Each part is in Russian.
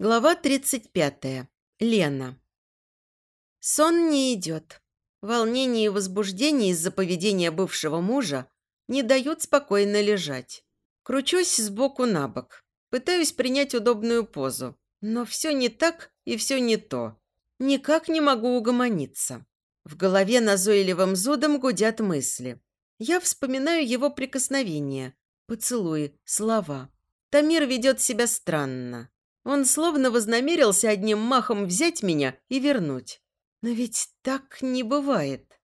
Глава 35. Лена. Сон не идет. Волнение и возбуждение из-за поведения бывшего мужа не дают спокойно лежать. Кручусь сбоку на бок. Пытаюсь принять удобную позу. Но все не так и все не то. Никак не могу угомониться. В голове назойливым зудом гудят мысли. Я вспоминаю его прикосновения, поцелуи, слова. Тамир ведет себя странно. Он словно вознамерился одним махом взять меня и вернуть. Но ведь так не бывает.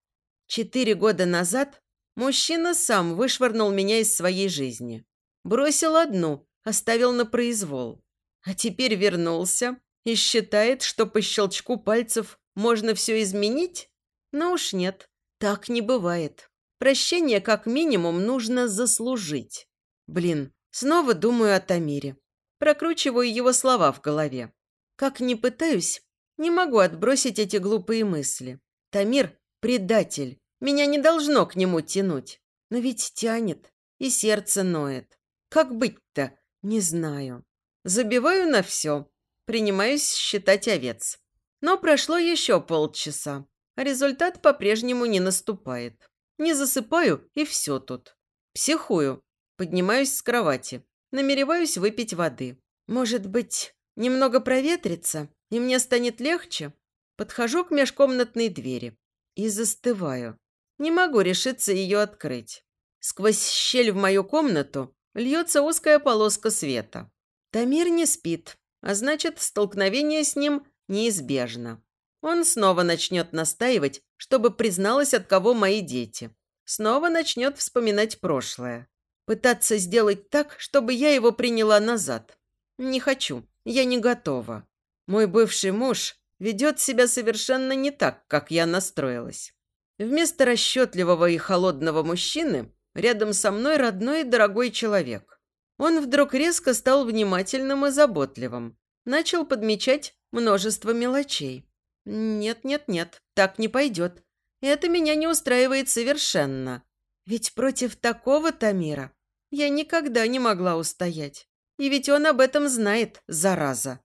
Четыре года назад мужчина сам вышвырнул меня из своей жизни. Бросил одну, оставил на произвол. А теперь вернулся и считает, что по щелчку пальцев можно все изменить? Но уж нет, так не бывает. Прощение как минимум нужно заслужить. Блин, снова думаю о Тамире. Прокручиваю его слова в голове. Как ни пытаюсь, не могу отбросить эти глупые мысли. Тамир – предатель. Меня не должно к нему тянуть. Но ведь тянет, и сердце ноет. Как быть-то? Не знаю. Забиваю на все. Принимаюсь считать овец. Но прошло еще полчаса, результат по-прежнему не наступает. Не засыпаю, и все тут. Психую. Поднимаюсь с кровати. Намереваюсь выпить воды. Может быть, немного проветрится, и мне станет легче? Подхожу к межкомнатной двери и застываю. Не могу решиться ее открыть. Сквозь щель в мою комнату льется узкая полоска света. Тамир не спит, а значит, столкновение с ним неизбежно. Он снова начнет настаивать, чтобы призналась, от кого мои дети. Снова начнет вспоминать прошлое. Пытаться сделать так, чтобы я его приняла назад. Не хочу, я не готова. Мой бывший муж ведет себя совершенно не так, как я настроилась. Вместо расчетливого и холодного мужчины рядом со мной родной и дорогой человек. Он вдруг резко стал внимательным и заботливым. Начал подмечать множество мелочей. Нет, нет, нет, так не пойдет. Это меня не устраивает совершенно. Ведь против такого Тамира я никогда не могла устоять. И ведь он об этом знает, зараза.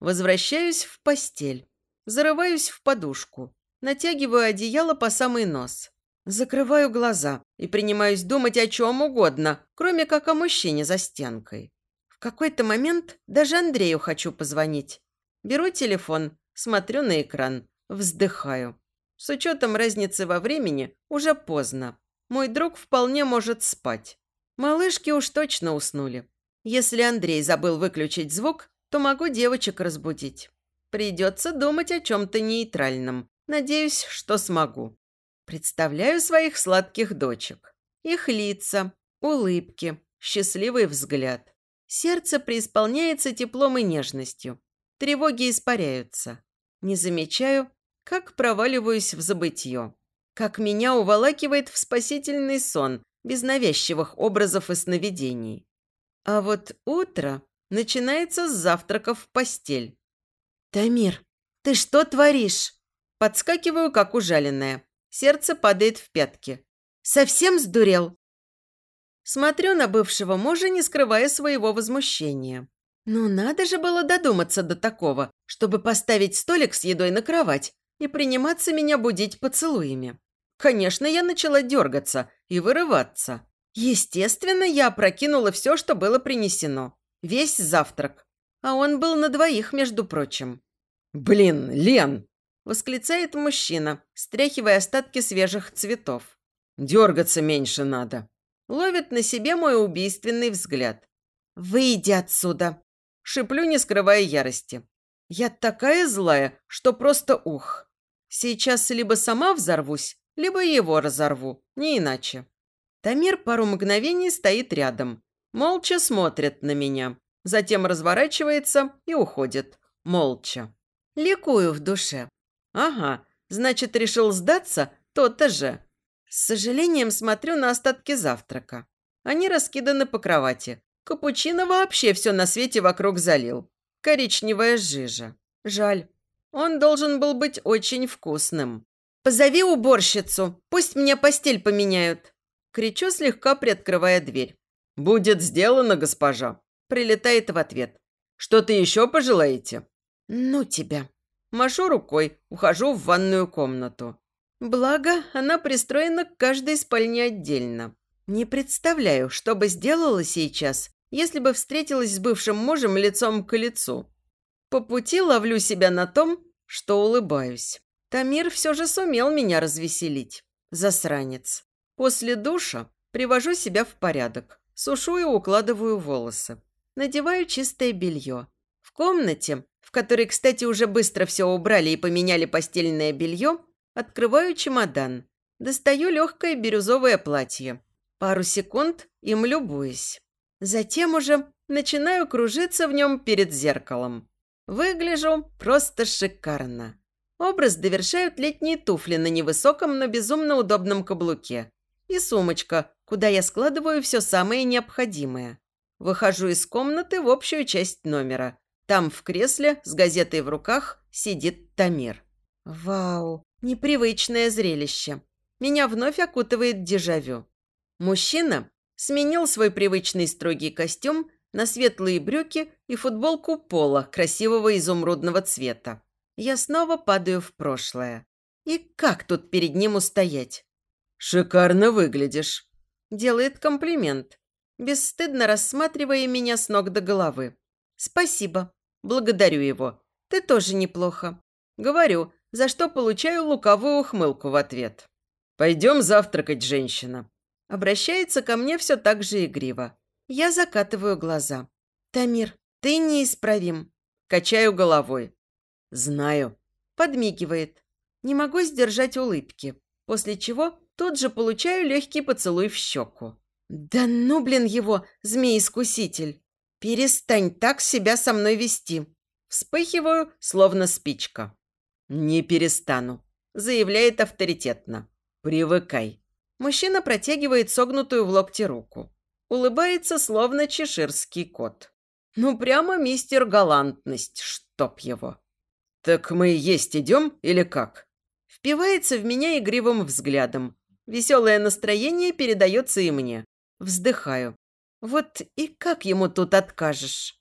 Возвращаюсь в постель. Зарываюсь в подушку. Натягиваю одеяло по самый нос. Закрываю глаза и принимаюсь думать о чем угодно, кроме как о мужчине за стенкой. В какой-то момент даже Андрею хочу позвонить. Беру телефон, смотрю на экран, вздыхаю. С учетом разницы во времени уже поздно. Мой друг вполне может спать. Малышки уж точно уснули. Если Андрей забыл выключить звук, то могу девочек разбудить. Придется думать о чем-то нейтральном. Надеюсь, что смогу. Представляю своих сладких дочек. Их лица, улыбки, счастливый взгляд. Сердце преисполняется теплом и нежностью. Тревоги испаряются. Не замечаю, как проваливаюсь в забытье. Как меня уволакивает в спасительный сон, без навязчивых образов и сновидений. А вот утро начинается с завтрака в постель. «Тамир, ты что творишь?» Подскакиваю, как ужаленная. Сердце падает в пятки. «Совсем сдурел?» Смотрю на бывшего мужа, не скрывая своего возмущения. Ну, надо же было додуматься до такого, чтобы поставить столик с едой на кровать и приниматься меня будить поцелуями. Конечно, я начала дергаться и вырываться. Естественно, я опрокинула все, что было принесено. Весь завтрак. А он был на двоих, между прочим. «Блин, Лен!» – восклицает мужчина, стряхивая остатки свежих цветов. «Дергаться меньше надо». Ловит на себе мой убийственный взгляд. «Выйди отсюда!» – шиплю, не скрывая ярости. Я такая злая, что просто ух. Сейчас либо сама взорвусь, либо его разорву, не иначе. Тамир пару мгновений стоит рядом, молча смотрит на меня, затем разворачивается и уходит, молча. Ликую в душе. Ага, значит, решил сдаться то-то же. С сожалением смотрю на остатки завтрака. Они раскиданы по кровати. Капучино вообще все на свете вокруг залил. Коричневая жижа. Жаль. Он должен был быть очень вкусным. «Позови уборщицу, пусть мне постель поменяют!» Кричу, слегка приоткрывая дверь. «Будет сделано, госпожа!» Прилетает в ответ. Что-то еще пожелаете?» «Ну тебя». Машу рукой, ухожу в ванную комнату. Благо, она пристроена к каждой спальне отдельно. Не представляю, что бы сделала сейчас, если бы встретилась с бывшим мужем лицом к лицу. По пути ловлю себя на том, что улыбаюсь. Тамир все же сумел меня развеселить. Засранец. После душа привожу себя в порядок. Сушу и укладываю волосы. Надеваю чистое белье. В комнате, в которой, кстати, уже быстро все убрали и поменяли постельное белье, открываю чемодан. Достаю легкое бирюзовое платье. Пару секунд им любуюсь. Затем уже начинаю кружиться в нем перед зеркалом. Выгляжу просто шикарно. Образ довершают летние туфли на невысоком, но безумно удобном каблуке. И сумочка, куда я складываю все самое необходимое. Выхожу из комнаты в общую часть номера. Там в кресле с газетой в руках сидит Тамир. Вау, непривычное зрелище. Меня вновь окутывает дежавю. Мужчина сменил свой привычный строгий костюм на светлые брюки и футболку пола красивого изумрудного цвета. Я снова падаю в прошлое. И как тут перед ним устоять? «Шикарно выглядишь», – делает комплимент, бесстыдно рассматривая меня с ног до головы. «Спасибо. Благодарю его. Ты тоже неплохо». Говорю, за что получаю луковую ухмылку в ответ. «Пойдем завтракать, женщина». Обращается ко мне все так же игриво. Я закатываю глаза. «Тамир, ты неисправим». Качаю головой. «Знаю». Подмигивает. Не могу сдержать улыбки, после чего тут же получаю легкий поцелуй в щеку. «Да ну, блин, его, змей-искуситель! Перестань так себя со мной вести!» Вспыхиваю, словно спичка. «Не перестану», – заявляет авторитетно. «Привыкай». Мужчина протягивает согнутую в локте руку. Улыбается, словно чеширский кот. Ну, прямо мистер галантность, чтоб его. «Так мы есть идем или как?» Впивается в меня игривым взглядом. Веселое настроение передается и мне. Вздыхаю. Вот и как ему тут откажешь?